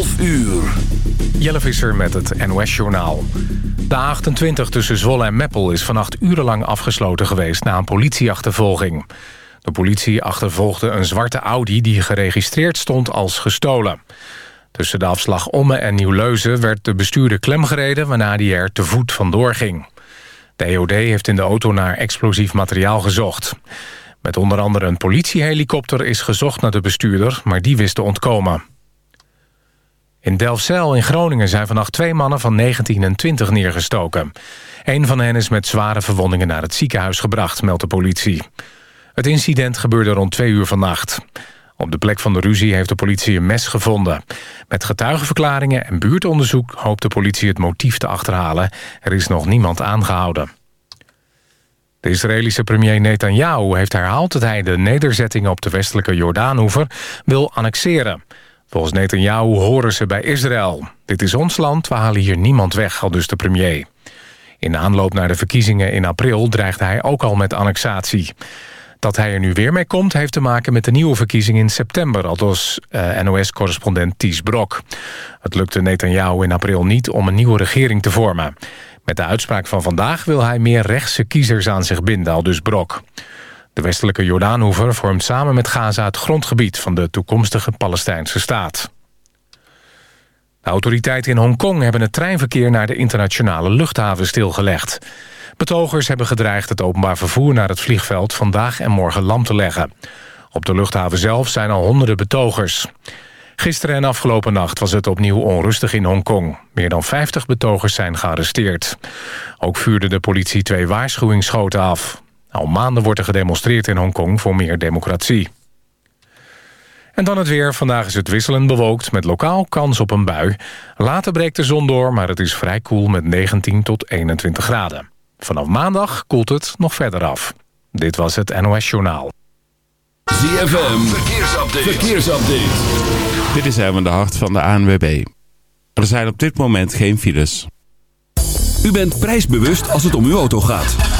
12 uur. Jelle Visser met het NOS-journaal. De A28 tussen Zwolle en Meppel is vannacht urenlang afgesloten geweest... na een politieachtervolging. De politie achtervolgde een zwarte Audi die geregistreerd stond als gestolen. Tussen de afslag Omme en Nieuw-Leuzen werd de bestuurder klemgereden... waarna die er te voet vandoor ging. De EOD heeft in de auto naar explosief materiaal gezocht. Met onder andere een politiehelikopter is gezocht naar de bestuurder... maar die wist te ontkomen. In Delfzijl in Groningen zijn vannacht twee mannen van 19 en 20 neergestoken. Een van hen is met zware verwondingen naar het ziekenhuis gebracht, meldt de politie. Het incident gebeurde rond twee uur vannacht. Op de plek van de ruzie heeft de politie een mes gevonden. Met getuigenverklaringen en buurtonderzoek hoopt de politie het motief te achterhalen. Er is nog niemand aangehouden. De Israëlische premier Netanyahu heeft herhaald dat hij de nederzettingen op de westelijke Jordaanhoever wil annexeren. Volgens Netanyahu horen ze bij Israël. Dit is ons land, we halen hier niemand weg, al dus de premier. In aanloop naar de verkiezingen in april dreigde hij ook al met annexatie. Dat hij er nu weer mee komt heeft te maken met de nieuwe verkiezing in september... aldus uh, NOS-correspondent Ties Brok. Het lukte Netanyahu in april niet om een nieuwe regering te vormen. Met de uitspraak van vandaag wil hij meer rechtse kiezers aan zich binden, aldus Brok. De westelijke Jordaanhoever vormt samen met Gaza het grondgebied... van de toekomstige Palestijnse staat. De autoriteiten in Hongkong hebben het treinverkeer... naar de internationale luchthaven stilgelegd. Betogers hebben gedreigd het openbaar vervoer naar het vliegveld... vandaag en morgen lam te leggen. Op de luchthaven zelf zijn al honderden betogers. Gisteren en afgelopen nacht was het opnieuw onrustig in Hongkong. Meer dan 50 betogers zijn gearresteerd. Ook vuurde de politie twee waarschuwingsschoten af. Al maanden wordt er gedemonstreerd in Hongkong voor meer democratie. En dan het weer. Vandaag is het wisselend bewolkt met lokaal kans op een bui. Later breekt de zon door, maar het is vrij koel met 19 tot 21 graden. Vanaf maandag koelt het nog verder af. Dit was het NOS Journaal. ZFM, verkeersupdate. verkeersupdate. Dit is Erwin de Hart van de ANWB. Er zijn op dit moment geen files. U bent prijsbewust als het om uw auto gaat.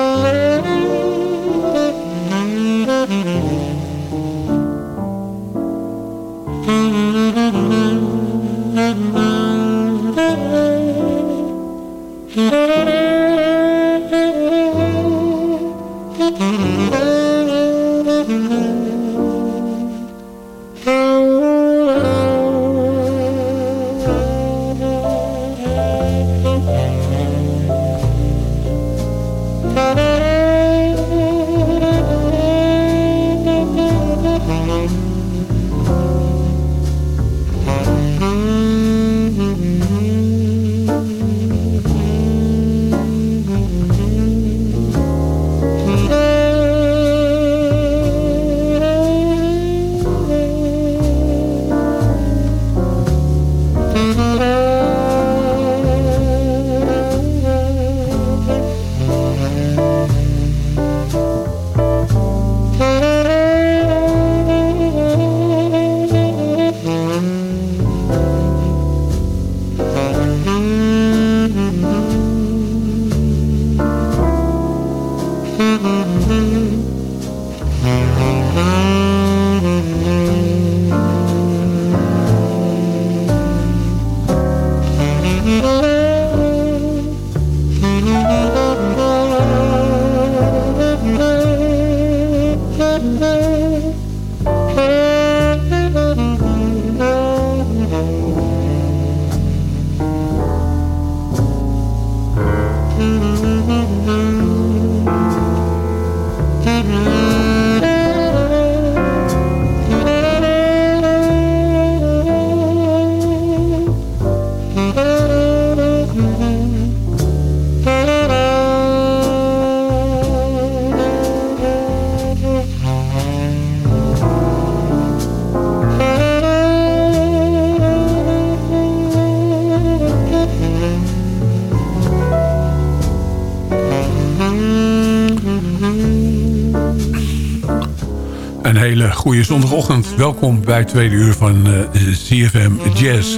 Goede zondagochtend. Welkom bij het tweede uur van eh, CFM Jazz.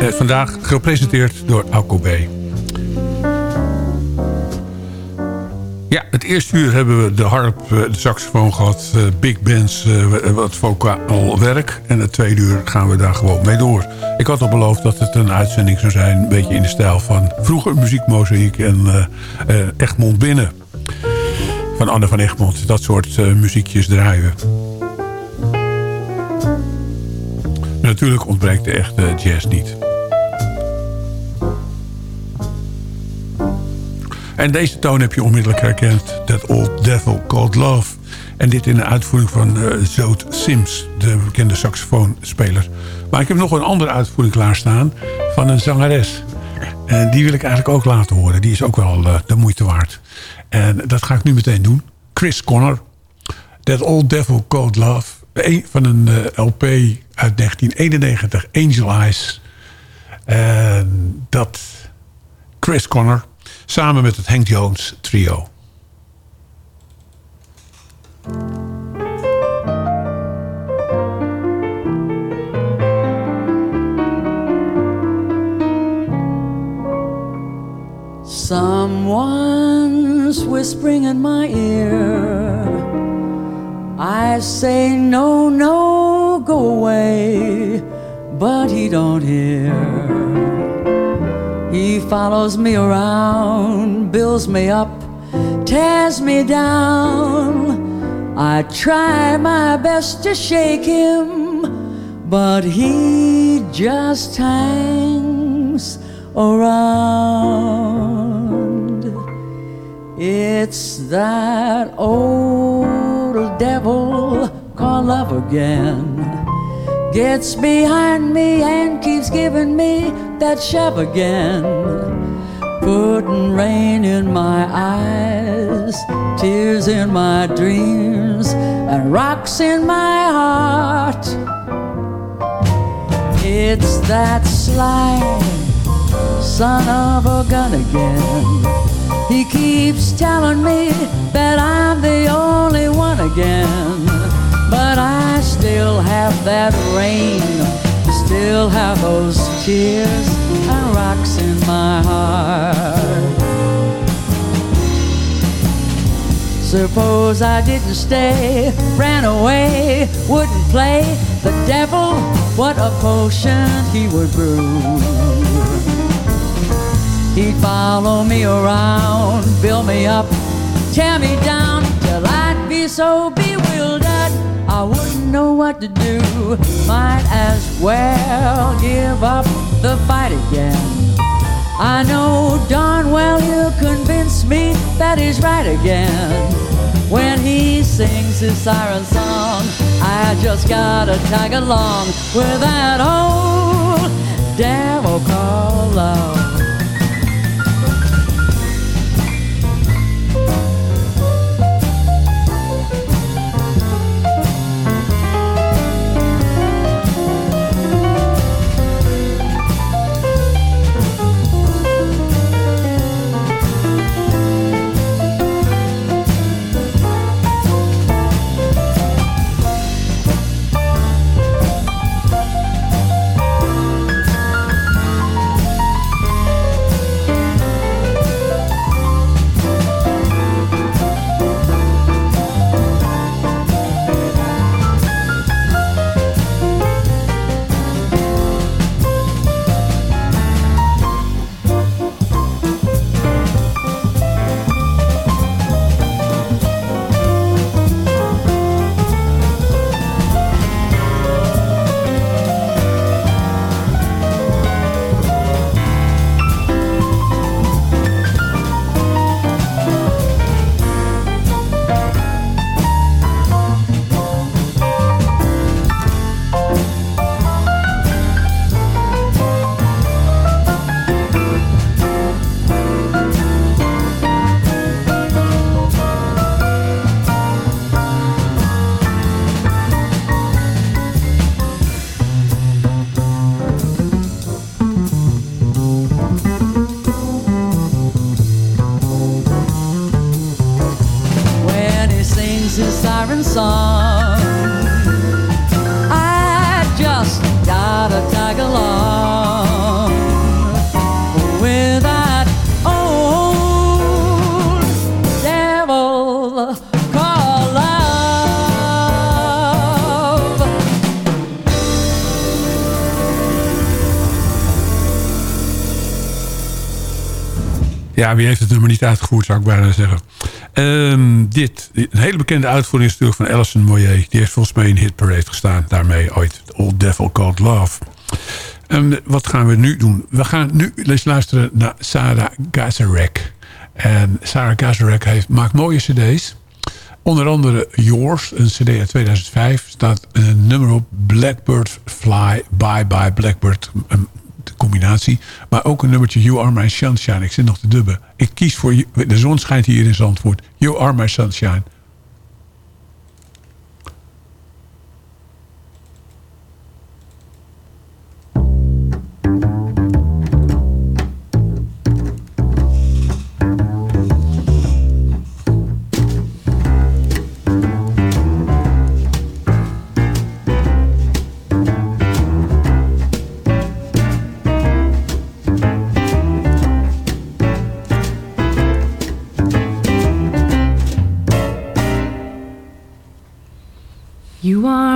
Eh, vandaag gepresenteerd door Alco B. Ja, het eerste uur hebben we de harp, eh, de saxofoon gehad, eh, big bands, wat vocaal werk. En het tweede uur gaan we daar gewoon mee door. Ik had al beloofd dat het een uitzending zou zijn, een beetje in de stijl van vroeger muziekmozaïek en Egmond Binnen. Van Anne van Egmond, dat soort muziekjes draaien. Natuurlijk ontbreekt de echte jazz niet. En deze toon heb je onmiddellijk herkend. That Old Devil Called Love. En dit in de uitvoering van uh, Zoot Sims, de bekende saxofoonspeler. Maar ik heb nog een andere uitvoering klaarstaan van een zangeres. En die wil ik eigenlijk ook laten horen. Die is ook wel uh, de moeite waard. En dat ga ik nu meteen doen. Chris Connor. That Old Devil Called Love. Een, van een uh, LP uit 1991. Angel Eyes. Dat... Chris Connor. Samen met het Hank Jones trio. Someone's whispering in my ear. I say no, no, but he don't hear. He follows me around, builds me up, tears me down. I try my best to shake him, but he just hangs around. It's that old devil called love again gets behind me and keeps giving me that shove again. Putting rain in my eyes, tears in my dreams, and rocks in my heart. It's that sly son of a gun again. He keeps telling me that I'm the only one again. Still have that rain, still have those tears and rocks in my heart. Suppose I didn't stay, ran away, wouldn't play the devil, what a potion he would brew. He'd follow me around, build me up, tear me down, till I'd be so bewildered I wouldn't know what to do. Might as well give up the fight again. I know darn well he'll convince me that he's right again. When he sings his siren song, I just gotta tag along with that old devil called love. a siren song. I just gotta tag along with that old devil call love. Ja, wie heeft het nummer niet uitgevoerd, zou ik bijna zeggen. Ehm, dit, een hele bekende uitvoering is natuurlijk van Alison Moyer. Die heeft volgens mij in Hit Parade gestaan. Daarmee ooit Old Devil Called Love. En wat gaan we nu doen? We gaan nu eens luisteren naar Sarah Gazarek. En Sarah Gazarek heeft, maakt mooie cd's. Onder andere Yours, een cd uit 2005. Staat een nummer op Blackbird Fly, Bye Bye Blackbird. Een combinatie. Maar ook een nummertje You Are My Sunshine. Ik zit nog te dubben. Ik kies voor... De zon schijnt hier in Zandvoort. You Are My Sunshine. one.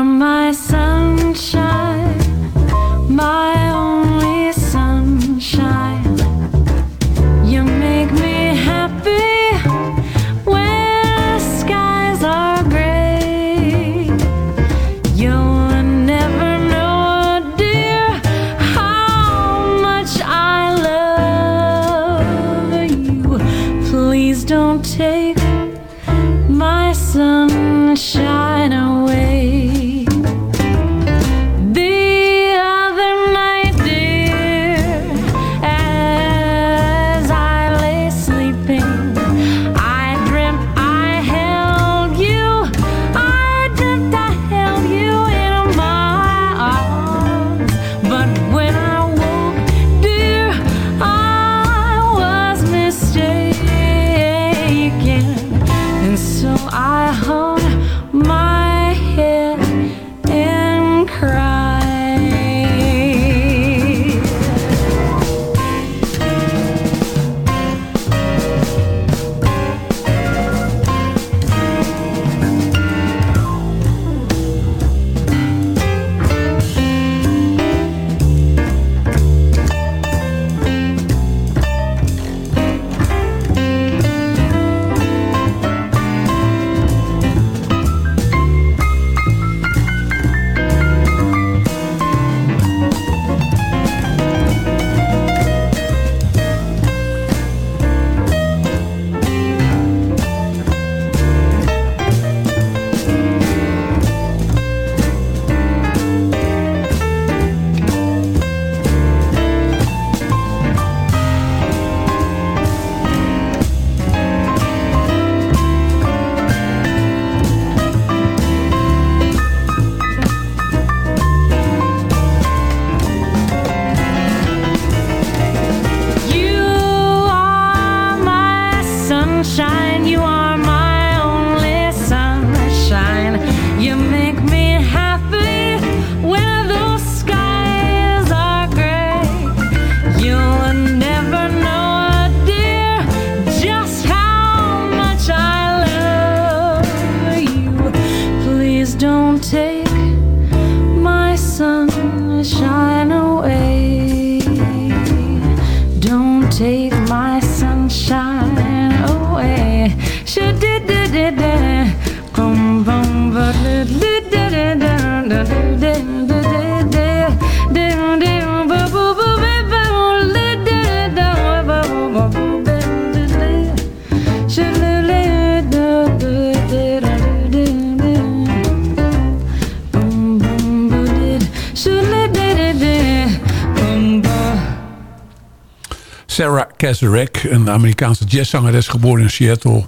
Een Amerikaanse jazzzangeres geboren in Seattle...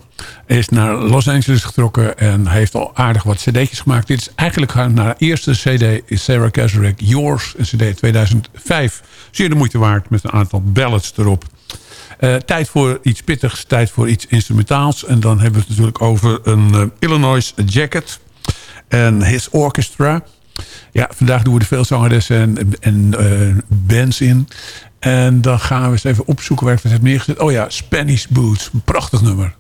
is naar Los Angeles getrokken en heeft al aardig wat cd'tjes gemaakt. Dit is eigenlijk haar, haar eerste cd, is Sarah Kazarek Yours, een cd 2005. Zeer de moeite waard met een aantal ballads erop. Eh, tijd voor iets pittigs, tijd voor iets instrumentaals. En dan hebben we het natuurlijk over een eh, Illinois Jacket en His Orchestra. Ja, vandaag doen we er veel zangeressen en, en eh, bands in. En dan gaan we eens even opzoeken waar ik het heb neergezet. Oh ja, Spanish Boots. Prachtig nummer.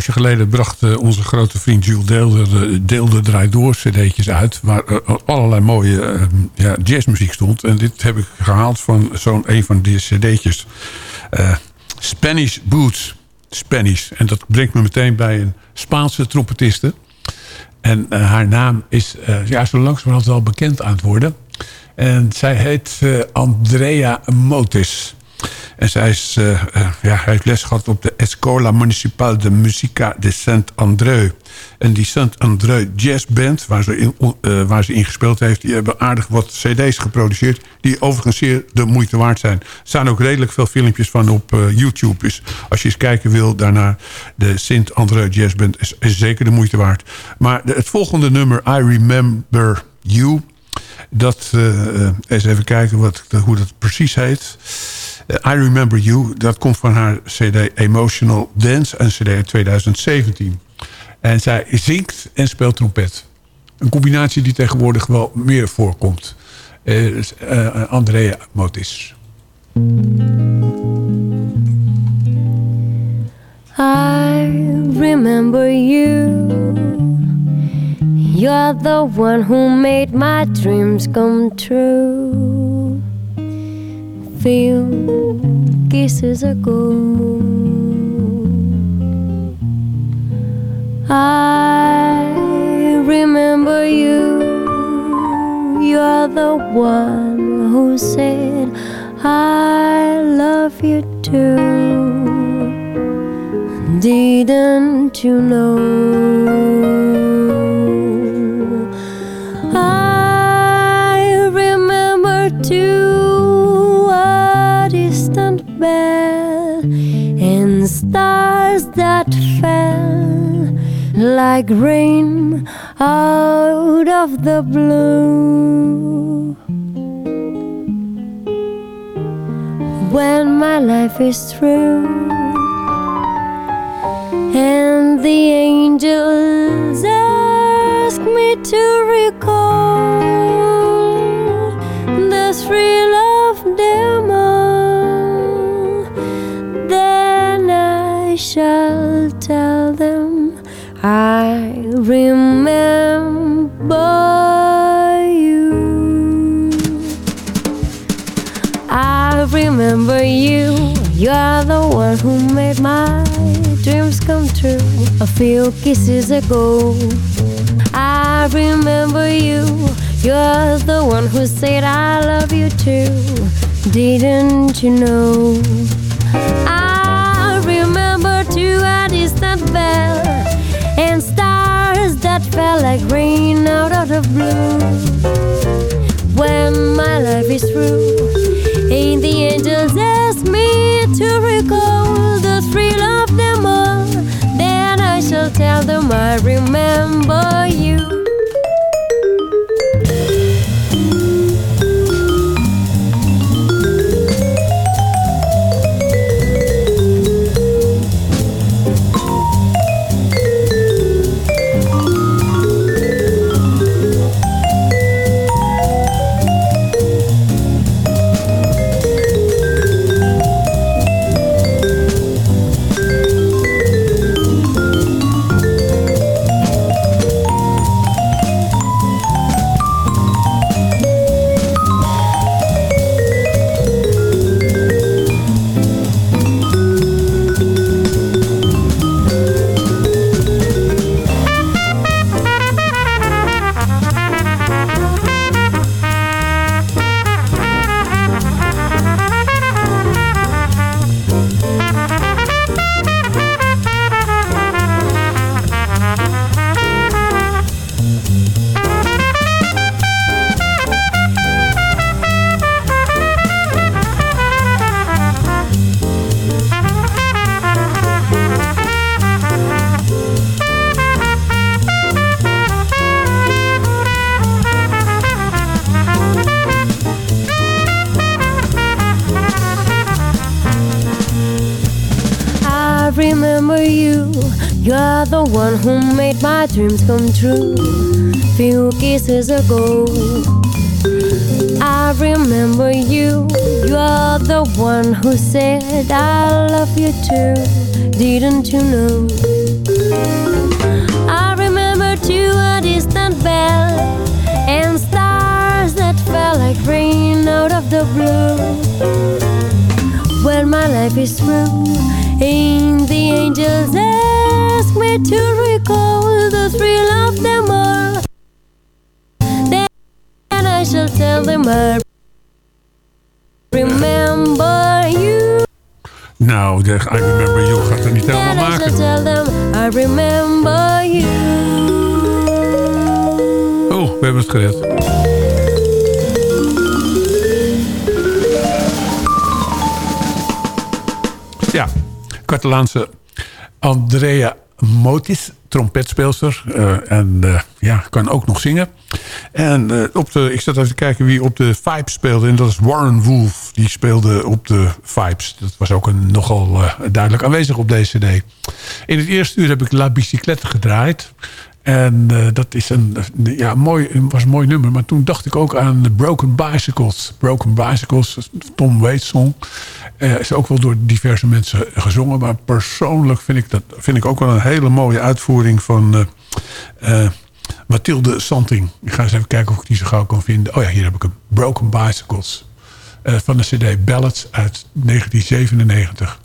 Poosje geleden bracht eh, onze grote vriend Jules Deelder, eh, Deelder Draai Door cd'tjes uit. Waar eh, allerlei mooie ja, jazzmuziek stond. En dit heb ik gehaald van zo'n een van die cd'tjes. Spanish Boots. Spanish. En dat brengt me meteen bij een Spaanse trompetiste. En haar naam is eh, ja, zo langzamerhand wel bekend aan het worden. En zij heet Andrea Motis. En zij is, eh, eh, ja, heeft les gehad op de Escola Municipal de Musica de Saint-Andreu. En die Saint-Andreu Jazz Band, waar ze, in, eh, waar ze gespeeld heeft... die hebben aardig wat cd's geproduceerd... die overigens zeer de moeite waard zijn. Er staan ook redelijk veel filmpjes van op YouTube. Dus als je eens kijken wil daarnaar... de Saint-Andreu Jazz Band is, is zeker de moeite waard. Maar het volgende nummer, I Remember You... Dat, eh, eh, eens even kijken wat, hoe dat precies heet. Eh, I Remember You, dat komt van haar cd Emotional Dance, een cd uit 2017. En zij zingt en speelt trompet. Een combinatie die tegenwoordig wel meer voorkomt. Andrea Motis. I remember you. You're the one who made my dreams come true. Few kisses ago, I remember you. You're the one who said, I love you too. Didn't you know? Stars that fell like rain out of the blue. When my life is through and the angels ask me to recall shall tell them I remember you. I remember you. You're the one who made my dreams come true a few kisses ago. I remember you. You're the one who said I love you too. Didn't you know? Fell like rain out of the blue. When my life is through, dreams come true. Few kisses ago, I remember you. You're the one who said I love you too. Didn't you know? I remember too a distant bell and stars that fell like rain out of the blue. When my life is through, and remember you. Nou, de I Remember You gaat er niet helemaal maken. I remember you. Oh, we hebben het gered. Ja, Catalaanse Andrea Motis, trompetspeelster. eh, en eh, ja, kan ook nog zingen. En eh, op de, ik zat even te kijken wie op de Vibes speelde. En dat is Warren Wolf. Die speelde op de Vibes. Dat was ook een, nogal duidelijk aanwezig op deze cd. In het eerste uur heb ik La Bicyclette gedraaid. En eh, dat is een, ja, mooi, was een mooi nummer. Maar toen dacht ik ook aan Broken Bicycles. Broken Bicycles, Tom Waits song. Eh, is ook wel door diverse mensen gezongen. Maar persoonlijk vind ik dat vind ik ook wel een hele mooie uitvoering van eh, Mathilde Santing. Ik ga eens even kijken of ik die zo gauw kan vinden. Oh ja, hier heb ik hem. Broken Bicycles. Van de cd Ballads uit 1997.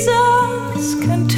Jesus can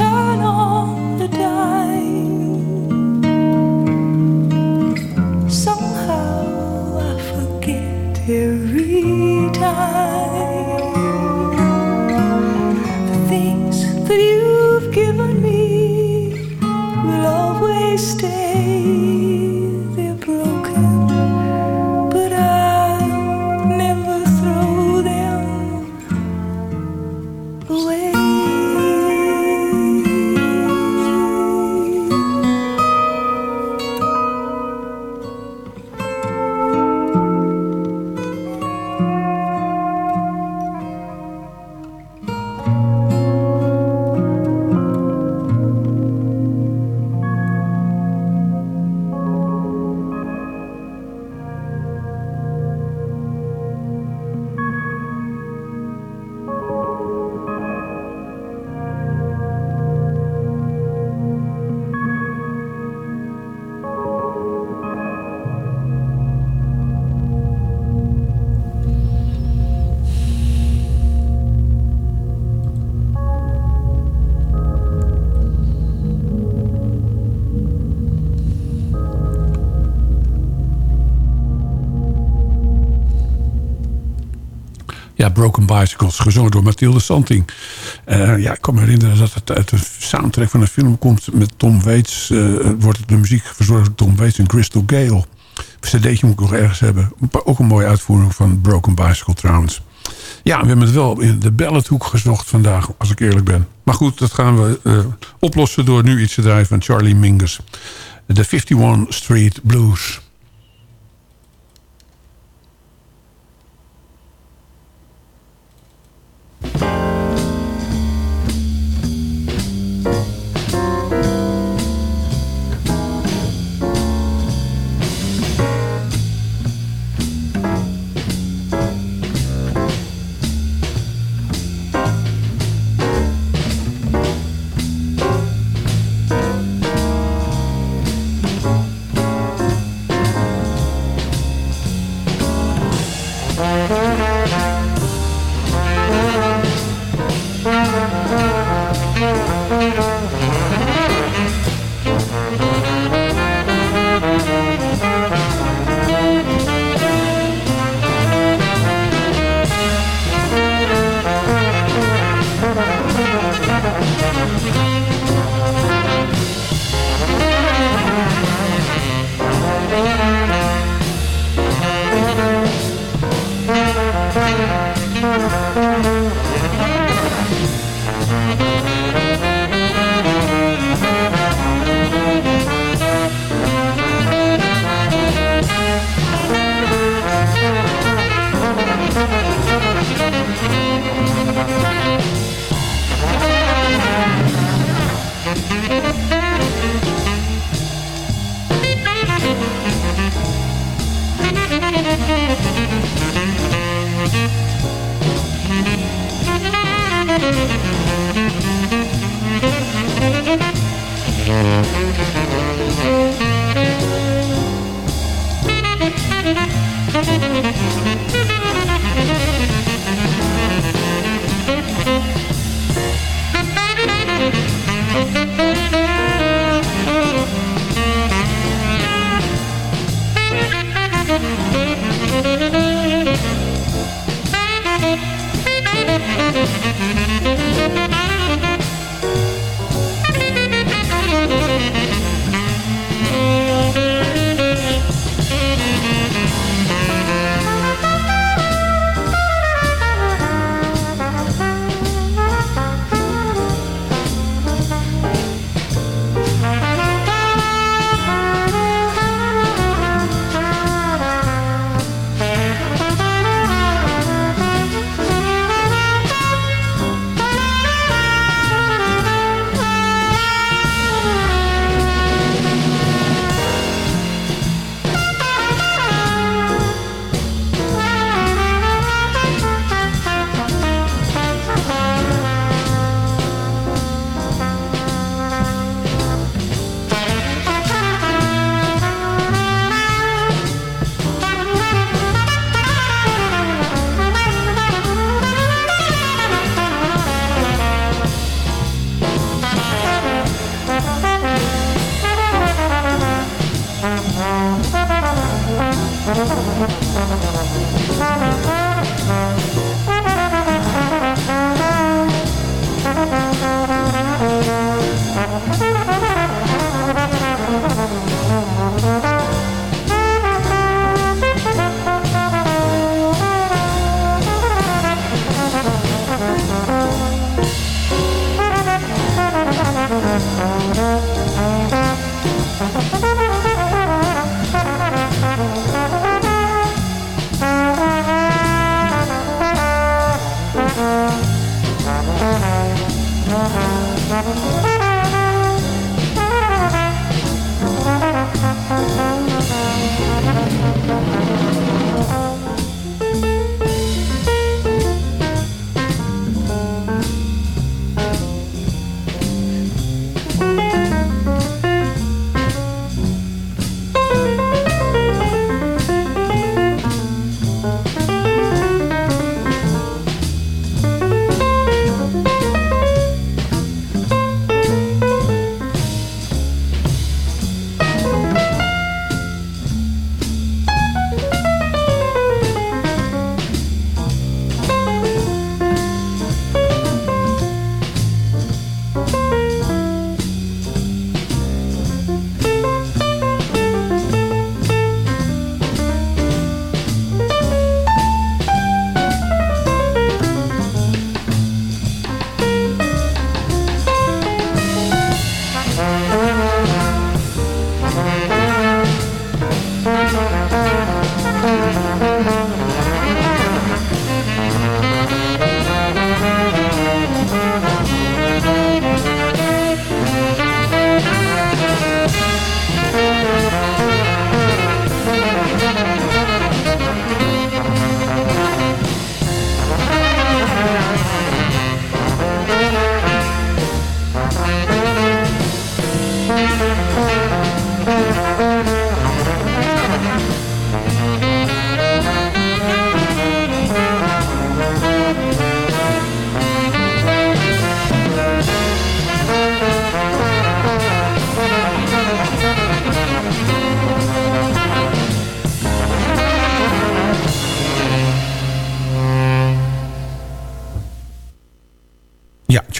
Bicycles, gezongen door Mathilde Santing. Eh, ja, ik kan me herinneren dat het uit de soundtrack van een film komt... met Tom Waits, eh, wordt de muziek verzorgd door Tom Waits en Crystal Gale. cd'tje moet ik nog ergens hebben. Ook een mooie uitvoering van Broken Bicycle trouwens. Ja, we hebben het wel in de ballethoek gezocht vandaag, als ik eerlijk ben. Maar goed, dat gaan we eh, oplossen door nu iets te draaien van Charlie Mingus. De 51 Street Blues.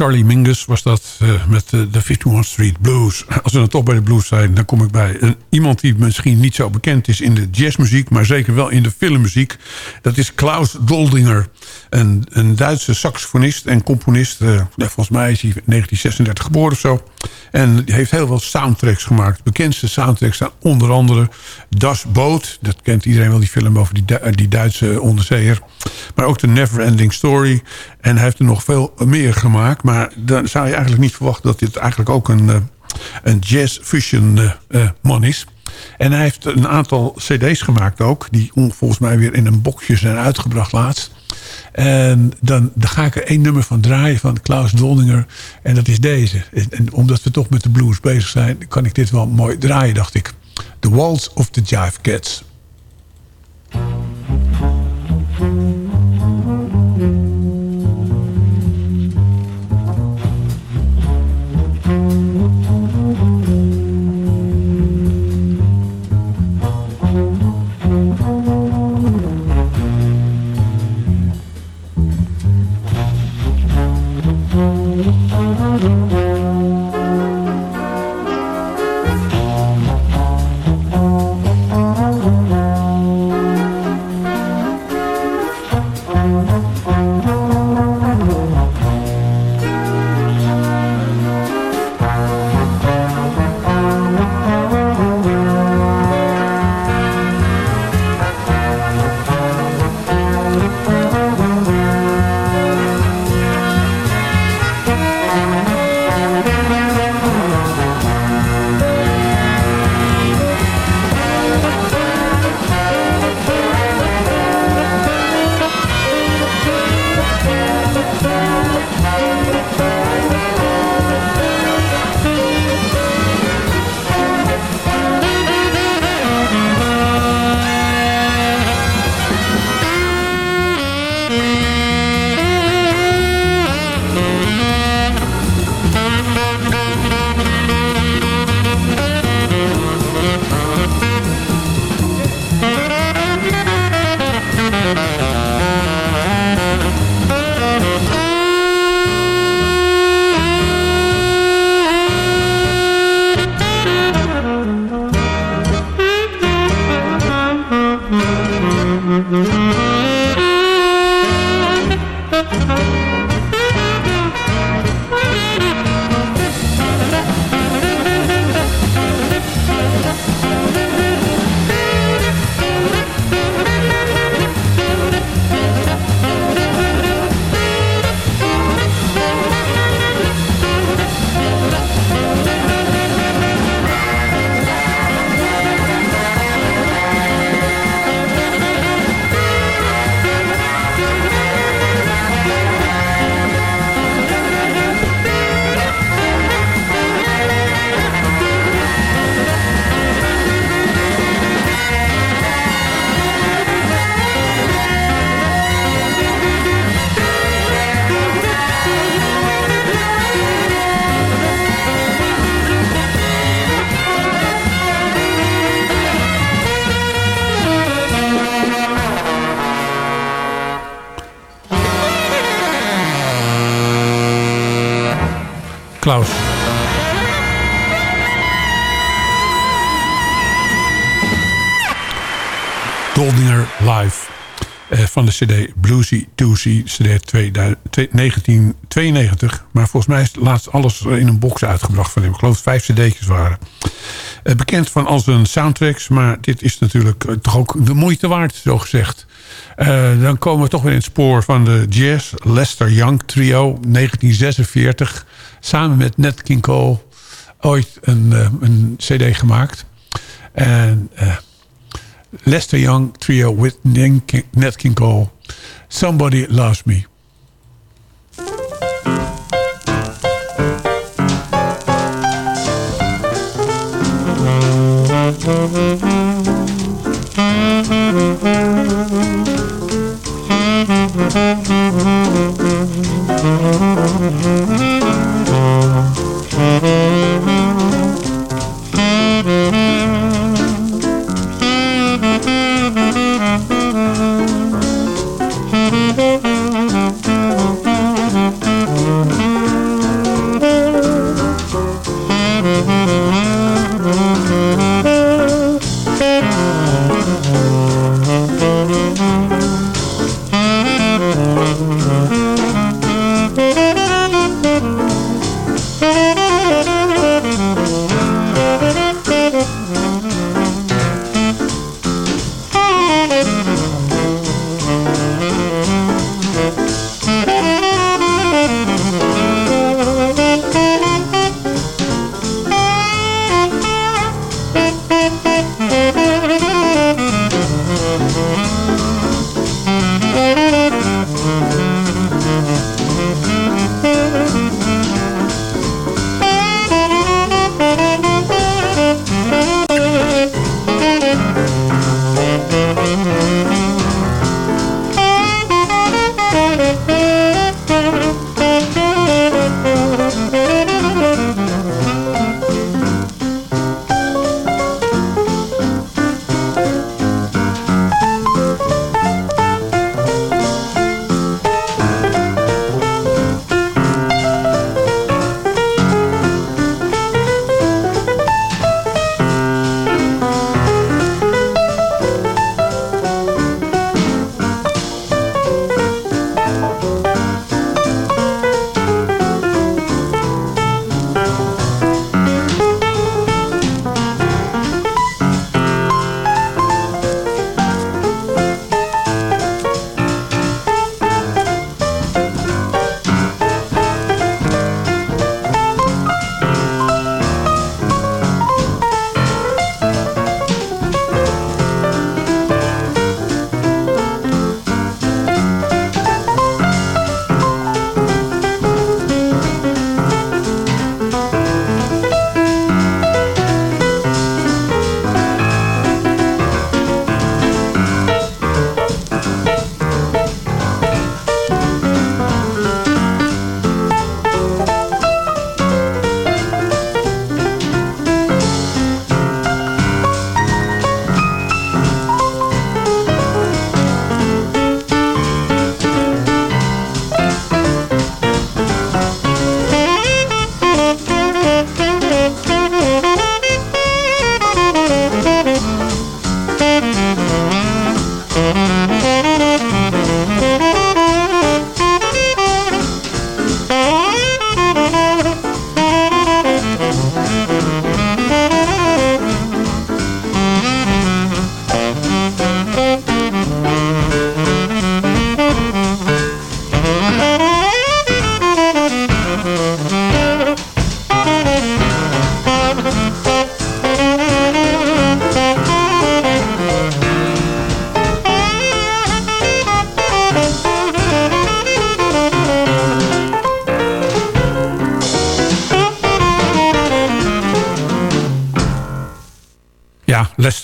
Charlie Mingus was dat eh, met de de 51 Street Blues. Als we dan toch bij de blues zijn, dan kom ik bij een, iemand die misschien niet zo bekend is in de jazzmuziek, maar zeker wel in de filmmuziek. Dat is Klaus Doldinger, een, een Duitse saxofonist en componist. eh, ja, volgens mij is hij in 1936 geboren of zo. En heeft heel veel soundtracks gemaakt. Bekendste soundtracks zijn onder andere Das Boot. Dat kent iedereen wel, die film over die, die Duitse onderzeeër. Maar ook de Never Ending Story. En hij heeft er nog veel meer gemaakt. Maar dan zou je eigenlijk niet verwachten dat dit eigenlijk ook een, eh, een jazz fusion eh, eh, man is. En hij heeft een aantal cd's gemaakt ook. Die volgens mij weer in een boxje zijn uitgebracht laatst. En dan, dan ga ik er één nummer van draaien van Klaus Doldinger. En dat is deze. En, en omdat we toch met de blues bezig zijn... kan ik dit wel mooi draaien, dacht ik. The Waltz of the Jive Cats. Klaus. Doldinger Live. eh, van de cd Bluesy Doozy, cd 2000 1992. Maar volgens mij is laatst alles in een box uitgebracht van hem. Ik geloof dat het vijf cd'tjes waren. Eh, bekend van al zijn soundtracks, maar dit is natuurlijk eh, toch ook de moeite waard, zo gezegd. Dan komen we toch weer in het spoor van de jazz. Lester Young Trio, 1946. Samen met Nat King Cole ooit een, eh, een cd gemaakt. En eh, Lester Young Trio with Nat King Cole. Somebody Loves Me. Ja,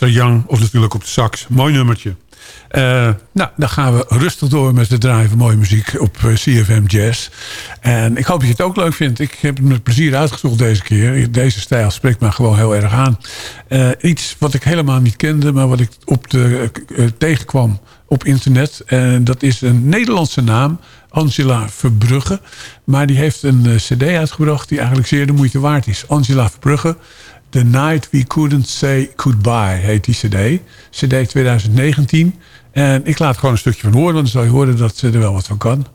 Lester Young, of natuurlijk op de sax. Mooi nummertje. Eh, nou, dan gaan we rustig door met het draaien van mooie muziek op eh, CFM Jazz. En ik hoop dat je het ook leuk vindt. Ik heb het met plezier uitgezocht deze keer. Deze stijl spreekt me gewoon heel erg aan. Eh, iets wat ik helemaal niet kende, maar wat ik op de, tegenkwam op internet. En dat is een Nederlandse naam, Angela Verbrugge. Maar die heeft een cd uitgebracht die eigenlijk zeer de moeite waard is. Angela Verbrugge, The Night We Couldn't Say Goodbye heet die cd. Cd 2019. En ik laat gewoon een stukje van horen, want dan zal je horen dat ze er wel wat van kan.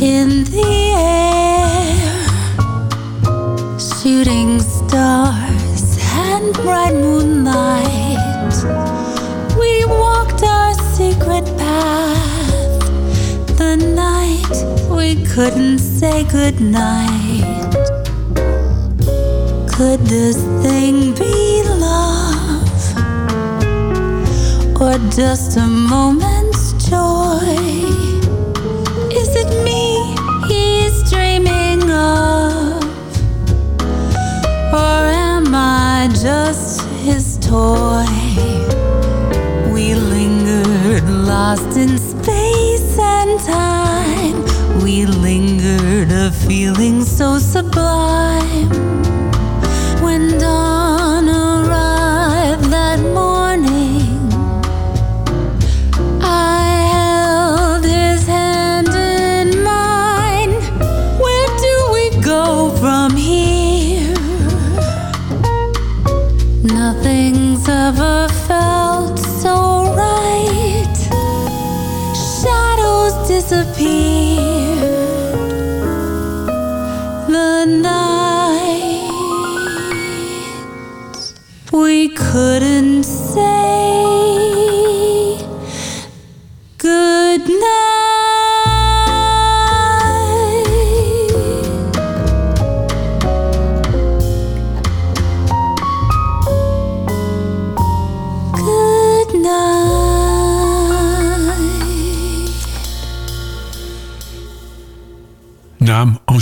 In the air, shooting stars and bright moonlight. We walked our secret path the night we couldn't say goodnight. Could this thing be love or just a moment's joy? Lost in space and time. We lingered a feeling so sublime.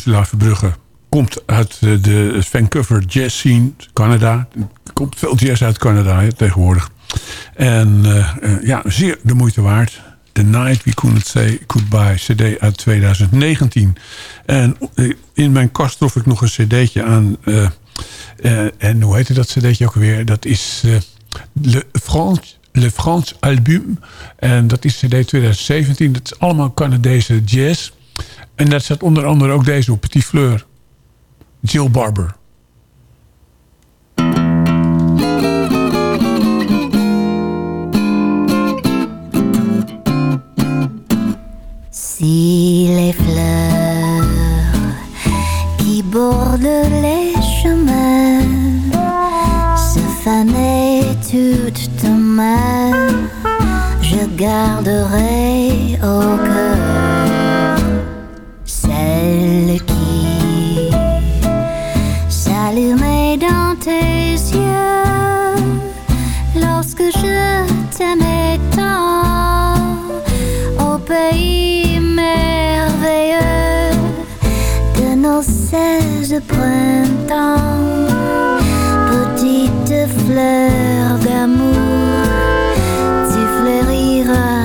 Naam Angela Verbrugge. Komt uit eh, de Vancouver jazz scene, Canada. Er komt veel jazz uit Canada tegenwoordig. En eh, eh, ja, zeer de moeite waard. The Night We Couldn't Say Goodbye, cd uit 2019. En in mijn kast trof ik nog een cd'tje aan. en hoe heette dat cd'tje ook weer? Dat is Le France Le France Album. En dat is CD 2017. Dat is allemaal Canadese jazz. En daar staat onder andere ook deze op, Petit Fleur. Jill Barber. Si les fleurs qui bordent les chemins se fanaient toutes demain, je garderai au cœur t'aimais tant au pays merveilleux de nos seize printemps. Petite fleur d'amour, tu fleuriras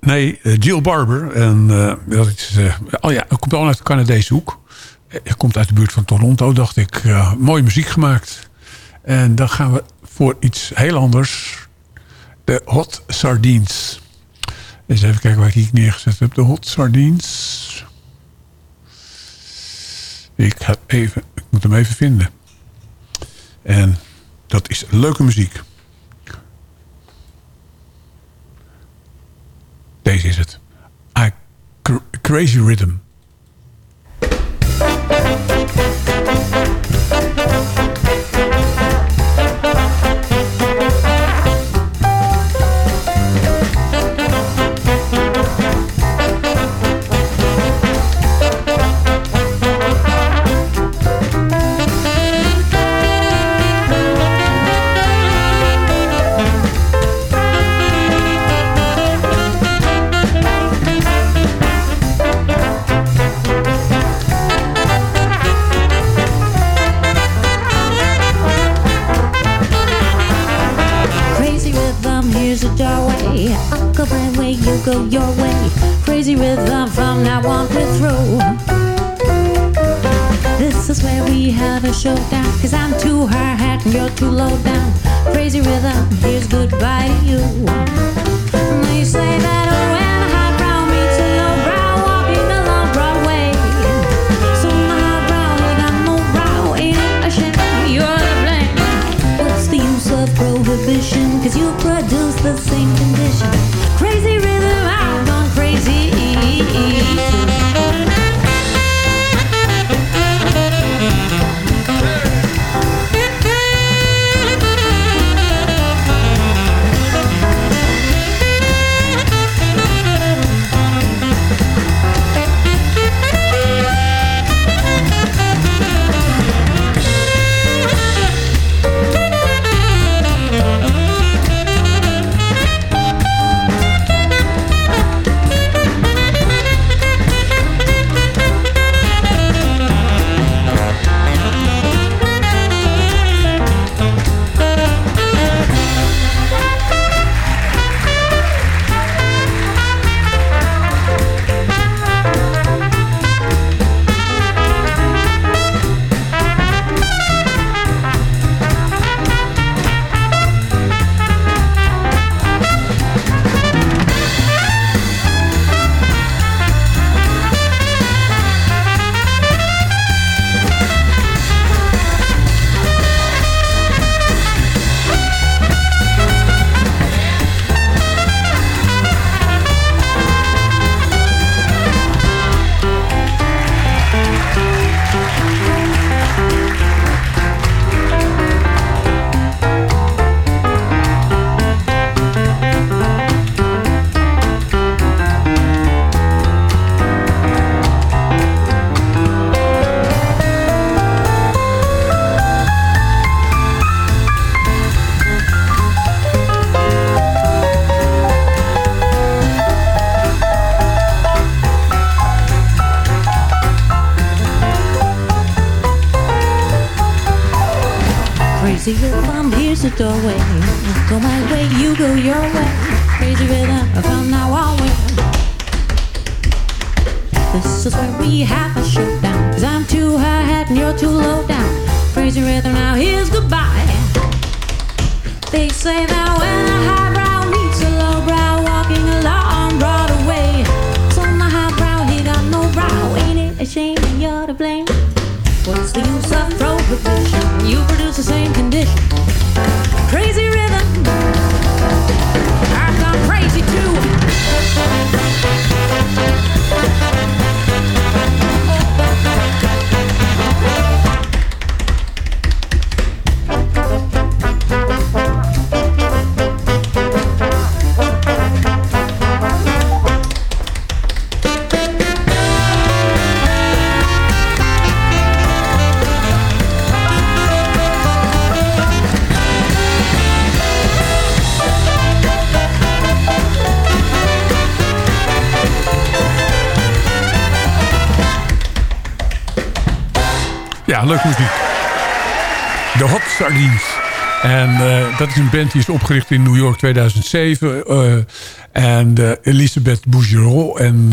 Nee, eh, Jill Barber. En, eh, dat is, eh, oh ja, het komt al uit de Canadese hoek. Hij komt uit de buurt van Toronto, dacht ik. Uh, mooie muziek gemaakt. En dan gaan we voor iets heel anders. De Hot Sardines. Eens even kijken waar ik hier neergezet heb. De Hot Sardines. Ik, heb even, ik moet hem even vinden. En dat is leuke muziek. Deze is het. I crazy Rhythm. Leuk muziek. De Hot Sardines. En eh, dat is een band die is opgericht in New York 2007. eh, en eh, Elisabeth Bougereau en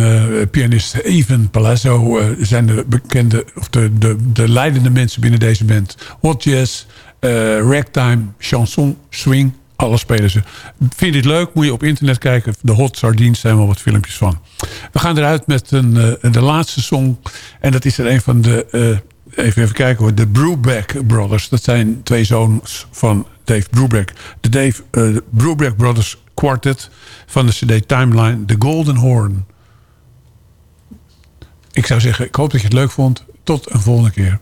pianist Even Palazzo zijn de bekende, of de, de, de leidende mensen binnen deze band. Hot jazz, ragtime, chanson, swing, alles spelen ze. Vind je dit leuk? Moet je op internet kijken. De Hot Sardines zijn wel wat filmpjes van. We gaan eruit met een, de laatste song. En dat is er een van de... Even, even kijken hoor. De Brubeck Brothers. Dat zijn twee zoons van Dave Brubeck. De Dave de Brubeck Brothers Quartet van de CD Timeline. The Golden Horn. Ik zou zeggen, ik hoop dat je het leuk vond. Tot een volgende keer.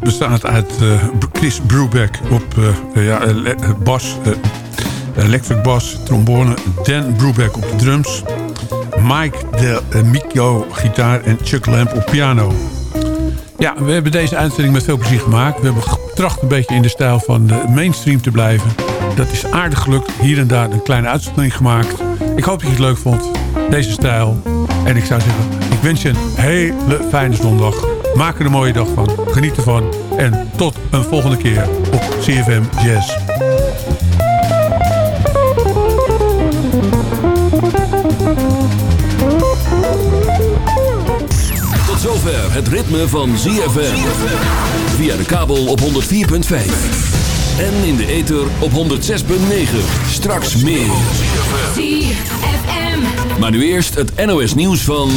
Bestaat uit eh, Chris Brubeck op eh, ja, bas, electric bas, trombone. Dan Brubeck op de drums. Mike de uh, Mikio gitaar en Chuck Lamp op piano. Ja, we hebben deze uitzending met veel plezier gemaakt. We hebben getracht een beetje in de stijl van de mainstream te blijven. Dat is aardig gelukt. Hier en daar een kleine uitzending gemaakt. Ik hoop dat je het leuk vond, deze stijl. En ik zou zeggen, ik wens je een hele fijne zondag. Maak er een mooie dag van. Geniet ervan. En tot een volgende keer op CFM Jazz. Tot zover het ritme van ZFM. Via de kabel op 104.5. En in de ether op 106.9. Straks meer. Maar nu eerst het NOS nieuws van...